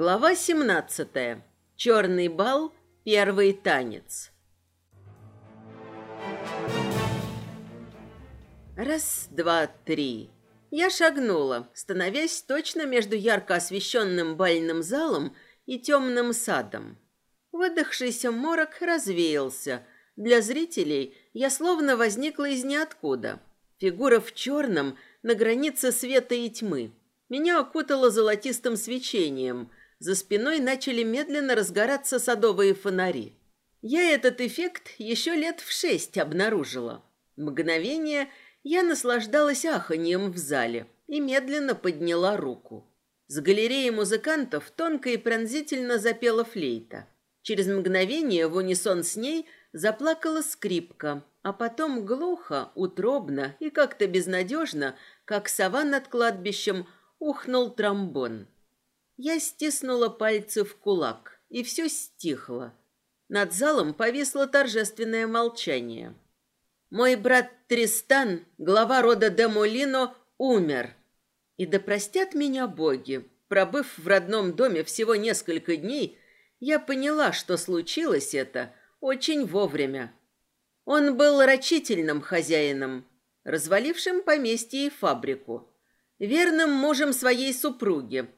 Глава 17. Черный бал. Первый танец. Раз, два, три. Я шагнула, становясь точно между ярко освещенным бальным залом и темным садом. Выдохшийся морок развеялся. Для зрителей я словно возникла из ниоткуда. Фигура в черном на границе света и тьмы. Меня окутало золотистым свечением – за спиной начали медленно разгораться садовые фонари. Я этот эффект еще лет в шесть обнаружила. Мгновение я наслаждалась аханьем в зале и медленно подняла руку. С галереи музыкантов тонко и пронзительно запела флейта. Через мгновение в унисон с ней заплакала скрипка, а потом глухо, утробно и как-то безнадежно, как сова над кладбищем, ухнул тромбон. Я стиснула пальцы в кулак, и все стихло. Над залом повисло торжественное молчание. Мой брат Тристан, глава рода де Молино, умер. И да простят меня боги, пробыв в родном доме всего несколько дней, я поняла, что случилось это очень вовремя. Он был рачительным хозяином, развалившим поместье и фабрику, верным мужем своей супруги,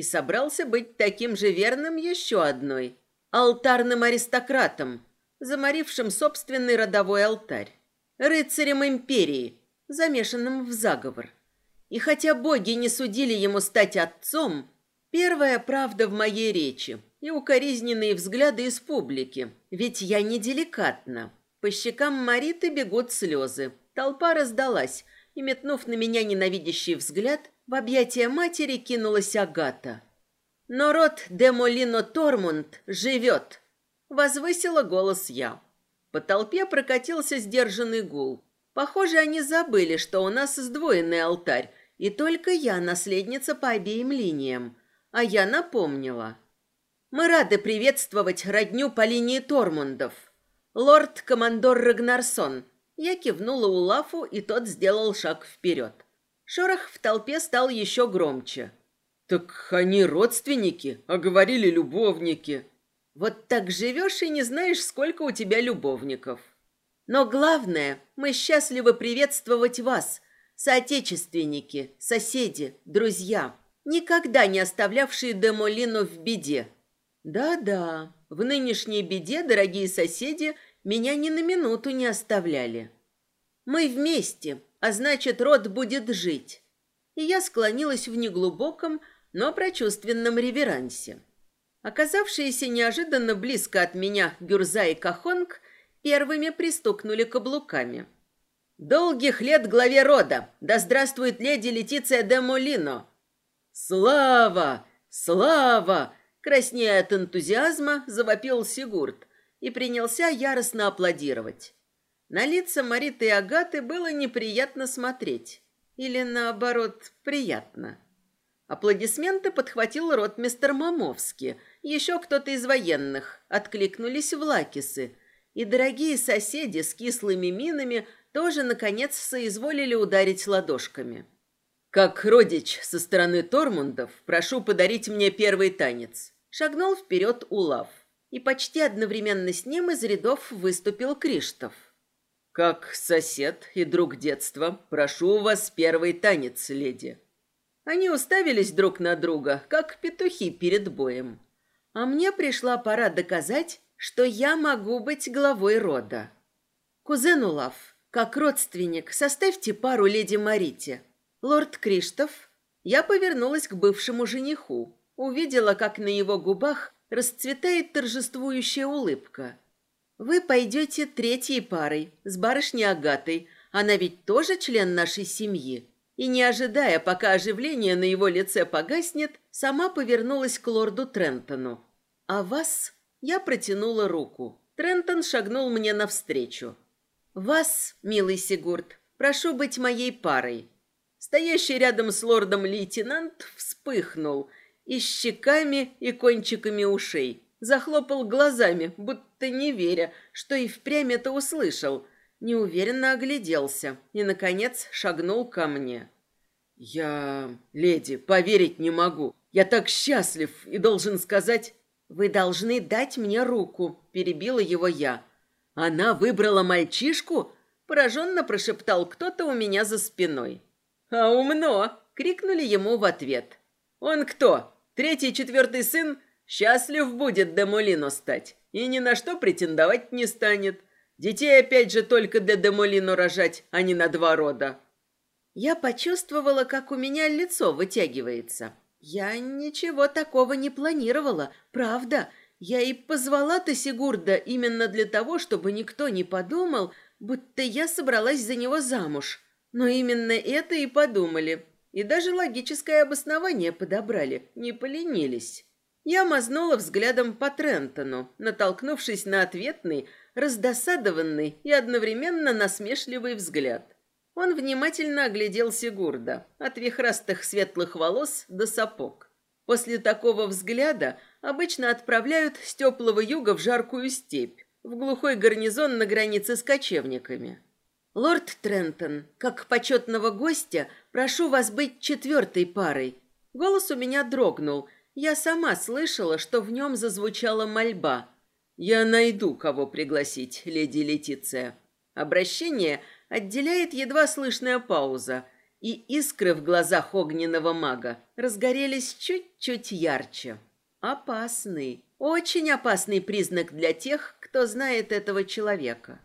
и собрался быть таким же верным еще одной, алтарным аристократом, заморившим собственный родовой алтарь, рыцарем империи, замешанным в заговор. И хотя боги не судили ему стать отцом, первая правда в моей речи и укоризненные взгляды из публики, ведь я не деликатна. По щекам Мариты бегут слезы. Толпа раздалась, и, метнув на меня ненавидящий взгляд, в объятия матери кинулась Агата. «Но род де Молино Тормунд живет!» Возвысила голос я. По толпе прокатился сдержанный гул. Похоже, они забыли, что у нас сдвоенный алтарь, и только я наследница по обеим линиям. А я напомнила. Мы рады приветствовать родню по линии Тормундов. Лорд-командор Рагнарсон. Я кивнула Улафу, и тот сделал шаг вперед. Шорох в толпе стал еще громче. «Так они родственники, а говорили любовники». «Вот так живешь и не знаешь, сколько у тебя любовников». «Но главное, мы счастливы приветствовать вас, соотечественники, соседи, друзья, никогда не оставлявшие Демолину в беде». «Да-да, в нынешней беде, дорогие соседи, меня ни на минуту не оставляли». «Мы вместе, а значит, род будет жить. И я склонилась в неглубоком, но прочувственном реверансе. Оказавшиеся неожиданно близко от меня Гюрза и Кахонг первыми пристукнули каблуками. «Долгих лет главе рода! Да здравствует леди Летиция де Молино!» «Слава! Слава!» Краснея от энтузиазма, завопил Сигурд и принялся яростно аплодировать. На лица Мариты и Агаты было неприятно смотреть. Или, наоборот, приятно. Аплодисменты подхватил рот мистер Мамовский. Еще кто-то из военных. Откликнулись в лакисы. И дорогие соседи с кислыми минами тоже, наконец, соизволили ударить ладошками. «Как родич со стороны Тормундов, прошу подарить мне первый танец». Шагнул вперед Улав. И почти одновременно с ним из рядов выступил Криштов. Как сосед и друг детства, прошу у вас первый танец, леди. Они уставились друг на друга, как петухи перед боем. А мне пришла пора доказать, что я могу быть главой рода. Кузен Улав, как родственник, составьте пару леди Марите. Лорд Криштоф. Я повернулась к бывшему жениху. Увидела, как на его губах расцветает торжествующая улыбка. Вы пойдете третьей парой, с барышней Агатой. Она ведь тоже член нашей семьи. И не ожидая, пока оживление на его лице погаснет, сама повернулась к лорду Трентону. А вас я протянула руку. Трентон шагнул мне навстречу. Вас, милый Сигурд, прошу быть моей парой. Стоящий рядом с лордом лейтенант вспыхнул и щеками, и кончиками ушей захлопал глазами, будто не веря, что и впрямь это услышал, неуверенно огляделся и, наконец, шагнул ко мне. «Я, леди, поверить не могу. Я так счастлив и должен сказать... «Вы должны дать мне руку», – перебила его я. «Она выбрала мальчишку?» – пораженно прошептал кто-то у меня за спиной. «А умно!» – крикнули ему в ответ. «Он кто? Третий, четвертый сын? Счастлив будет Демолино стать и ни на что претендовать не станет. Детей опять же только для Демолино рожать, а не на два рода». Я почувствовала, как у меня лицо вытягивается. Я ничего такого не планировала, правда. Я и позвала-то Сигурда именно для того, чтобы никто не подумал, будто я собралась за него замуж. Но именно это и подумали. И даже логическое обоснование подобрали, не поленились. Я мазнула взглядом по Трентону, натолкнувшись на ответный, раздосадованный и одновременно насмешливый взгляд. Он внимательно оглядел Сигурда, от вихрастых светлых волос до сапог. После такого взгляда обычно отправляют с теплого юга в жаркую степь, в глухой гарнизон на границе с кочевниками. «Лорд Трентон, как почетного гостя, прошу вас быть четвертой парой». Голос у меня дрогнул. Я сама слышала, что в нем зазвучала мольба. «Я найду, кого пригласить, леди Летиция». Обращение отделяет едва слышная пауза, и искры в глазах огненного мага разгорелись чуть-чуть ярче. Опасный, очень опасный признак для тех, кто знает этого человека.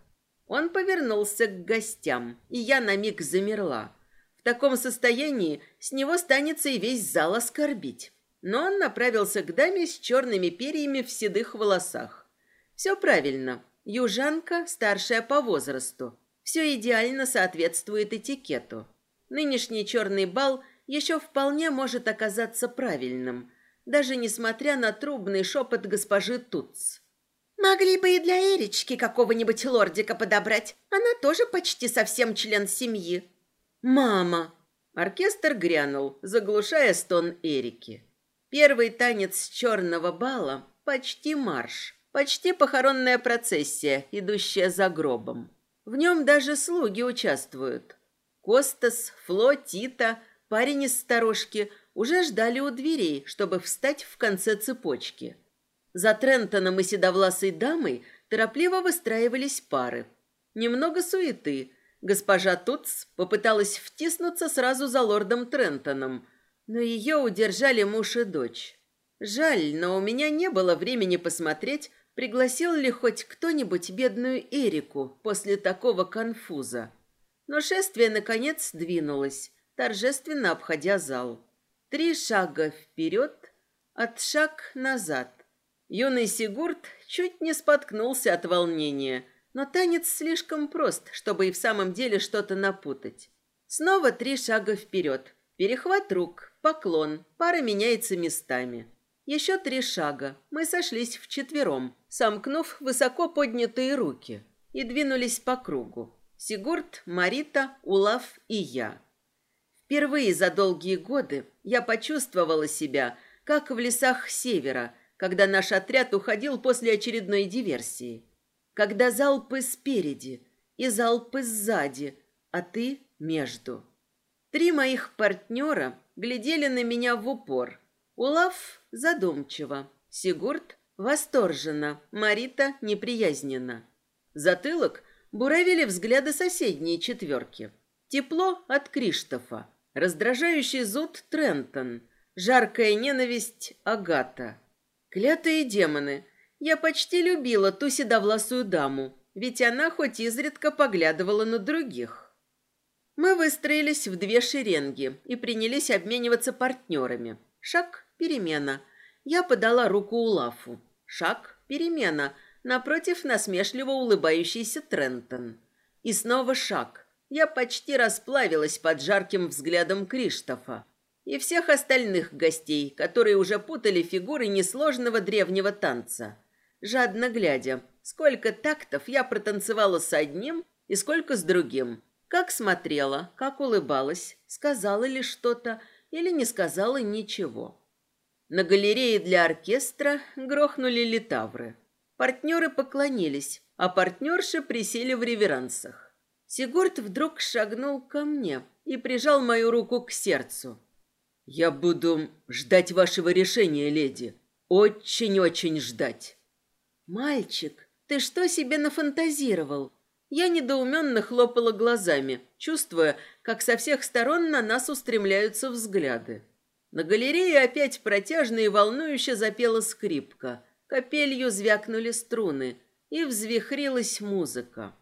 Он повернулся к гостям, и я на миг замерла. В таком состоянии с него станется и весь зал оскорбить. Но он направился к даме с черными перьями в седых волосах. Все правильно. Южанка, старшая по возрасту. Все идеально соответствует этикету. Нынешний черный бал еще вполне может оказаться правильным, даже несмотря на трубный шепот госпожи Туц. «Могли бы и для Эрички какого-нибудь лордика подобрать. Она тоже почти совсем член семьи». «Мама!» Оркестр грянул, заглушая стон Эрики. Первый танец черного бала – почти марш, почти похоронная процессия, идущая за гробом. В нем даже слуги участвуют. Костас, Фло, Тита, парень из сторожки уже ждали у дверей, чтобы встать в конце цепочки. За Трентоном и седовласой дамой торопливо выстраивались пары. Немного суеты. Госпожа Туц попыталась втиснуться сразу за лордом Трентоном, но ее удержали муж и дочь. Жаль, но у меня не было времени посмотреть, Пригласил ли хоть кто-нибудь бедную Эрику после такого конфуза? Но шествие, наконец, двинулось, торжественно обходя зал. Три шага вперед, от шаг назад. Юный Сигурд чуть не споткнулся от волнения, но танец слишком прост, чтобы и в самом деле что-то напутать. Снова три шага вперед. Перехват рук, поклон, пара меняется местами. Еще три шага. Мы сошлись вчетвером, сомкнув высоко поднятые руки, и двинулись по кругу. Сигурд, Марита, Улав и я. Впервые за долгие годы я почувствовала себя, как в лесах севера, когда наш отряд уходил после очередной диверсии. Когда залпы спереди и залпы сзади, а ты между. Три моих партнера глядели на меня в упор – Улав задумчиво, Сигурд восторженно, Марита неприязненно. Затылок буравили взгляды соседней четверки. Тепло от Криштофа, раздражающий зуд Трентон, жаркая ненависть Агата. Клятые демоны, я почти любила ту седовласую даму, ведь она хоть изредка поглядывала на других. Мы выстроились в две шеренги и принялись обмениваться партнерами. Шаг Перемена. Я подала руку Улафу. Шаг. Перемена. Напротив насмешливо улыбающийся Трентон. И снова шаг. Я почти расплавилась под жарким взглядом Криштофа и всех остальных гостей, которые уже путали фигуры несложного древнего танца. Жадно глядя, сколько тактов я протанцевала с одним и сколько с другим. Как смотрела, как улыбалась, сказала ли что-то или не сказала ничего. На галерее для оркестра грохнули литавры. Партнеры поклонились, а партнерши присели в реверансах. Сигурд вдруг шагнул ко мне и прижал мою руку к сердцу. Я буду ждать вашего решения, леди. Очень-очень ждать. Мальчик, ты что себе нафантазировал? Я недоуменно хлопала глазами, чувствуя, как со всех сторон на нас устремляются взгляды. На галерее опять протяжно и волнующе запела скрипка. Капелью звякнули струны, и взвихрилась музыка.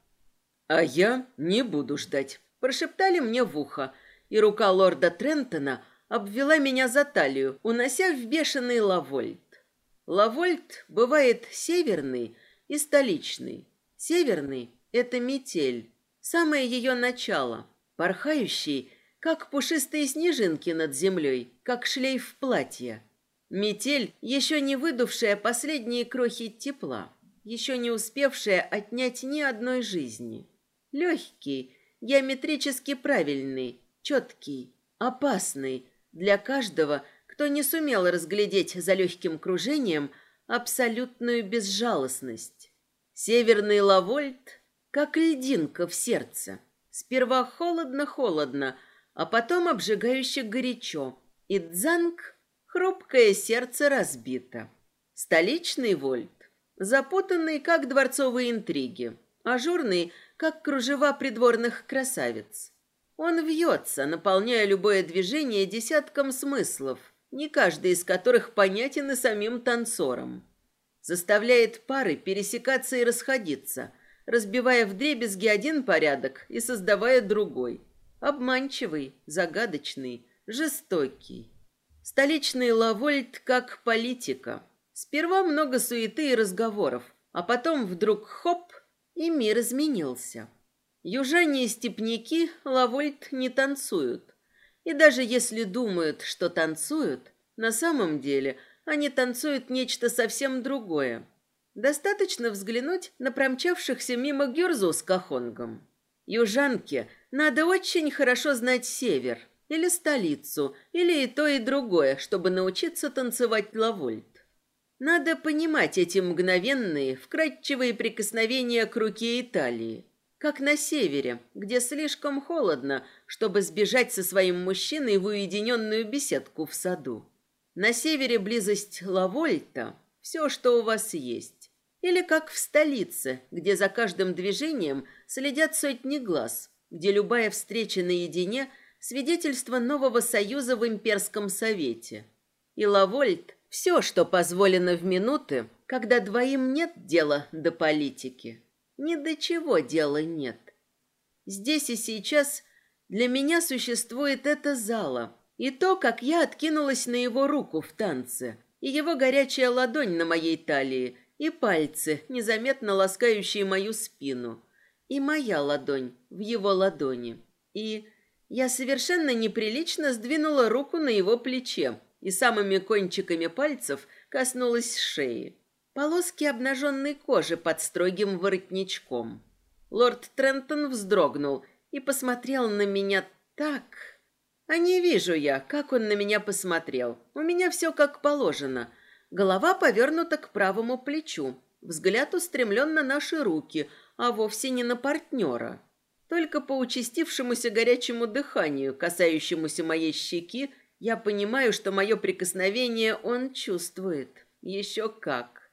«А я не буду ждать», – прошептали мне в ухо, и рука лорда Трентона обвела меня за талию, унося в бешеный лавольт. Лавольт бывает северный и столичный. Северный – это метель, самое ее начало, порхающий, как пушистые снежинки над землей, как шлейф платья. Метель, еще не выдувшая последние крохи тепла, еще не успевшая отнять ни одной жизни. Легкий, геометрически правильный, четкий, опасный для каждого, кто не сумел разглядеть за легким кружением абсолютную безжалостность. Северный лавольт, как льдинка в сердце. Сперва холодно-холодно, а потом обжигающе горячо. И дзанг, хрупкое сердце разбито. Столичный вольт, запутанный, как дворцовые интриги, ажурный, как кружева придворных красавиц. Он вьется, наполняя любое движение десятком смыслов, не каждый из которых понятен и самим танцорам. Заставляет пары пересекаться и расходиться, разбивая вдребезги один порядок и создавая другой. Обманчивый, загадочный, жестокий. Столичный Лавольт как политика. Сперва много суеты и разговоров, а потом вдруг хоп, и мир изменился. Южане и степняки Лавольт не танцуют. И даже если думают, что танцуют, на самом деле они танцуют нечто совсем другое. Достаточно взглянуть на промчавшихся мимо Гюрзу с Кахонгом. Южанке надо очень хорошо знать север, или столицу, или и то, и другое, чтобы научиться танцевать лавольт. Надо понимать эти мгновенные, вкрадчивые прикосновения к руке Италии, как на севере, где слишком холодно, чтобы сбежать со своим мужчиной в уединенную беседку в саду. На севере близость Лавольта – все, что у вас есть. Или как в столице, где за каждым движением следят сотни глаз, где любая встреча наедине – свидетельство нового союза в имперском совете. И Лавольт – все, что позволено в минуты, когда двоим нет дела до политики. Ни до чего дела нет. Здесь и сейчас для меня существует эта зала, и то, как я откинулась на его руку в танце, и его горячая ладонь на моей талии, и пальцы, незаметно ласкающие мою спину, и моя ладонь в его ладони. И я совершенно неприлично сдвинула руку на его плече и самыми кончиками пальцев коснулась шеи. Полоски обнаженной кожи под строгим воротничком. Лорд Трентон вздрогнул и посмотрел на меня так... А не вижу я, как он на меня посмотрел. У меня все как положено. Голова повернута к правому плечу. Взгляд устремлен на наши руки, а вовсе не на партнера. Только по участившемуся горячему дыханию, касающемуся моей щеки, я понимаю, что мое прикосновение он чувствует. Еще как.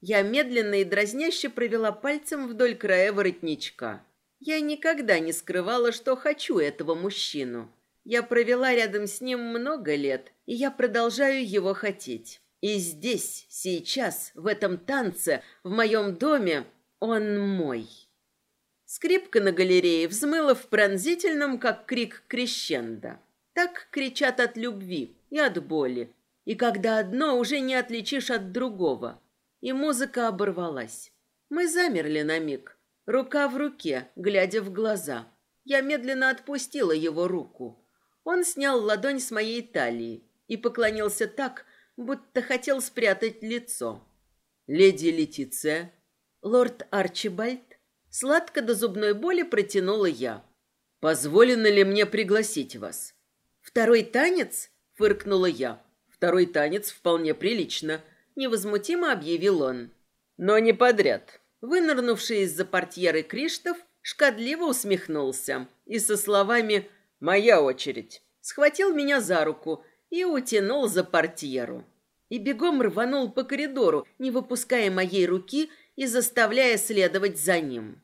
Я медленно и дразняще провела пальцем вдоль края воротничка. Я никогда не скрывала, что хочу этого мужчину. Я провела рядом с ним много лет, и я продолжаю его хотеть. И здесь, сейчас, в этом танце, в моем доме, он мой. Скрипка на галерее взмыла в пронзительном, как крик крещенда. Так кричат от любви и от боли, и когда одно уже не отличишь от другого – и музыка оборвалась. Мы замерли на миг, рука в руке, глядя в глаза. Я медленно отпустила его руку. Он снял ладонь с моей талии и поклонился так, будто хотел спрятать лицо. «Леди Летиция?» «Лорд Арчибальд?» Сладко до зубной боли протянула я. «Позволено ли мне пригласить вас?» «Второй танец?» — фыркнула я. «Второй танец вполне прилично невозмутимо объявил он. Но не подряд. Вынырнувший из-за портьеры Криштов шкодливо усмехнулся и со словами «Моя очередь» схватил меня за руку и утянул за портьеру. И бегом рванул по коридору, не выпуская моей руки и заставляя следовать за ним.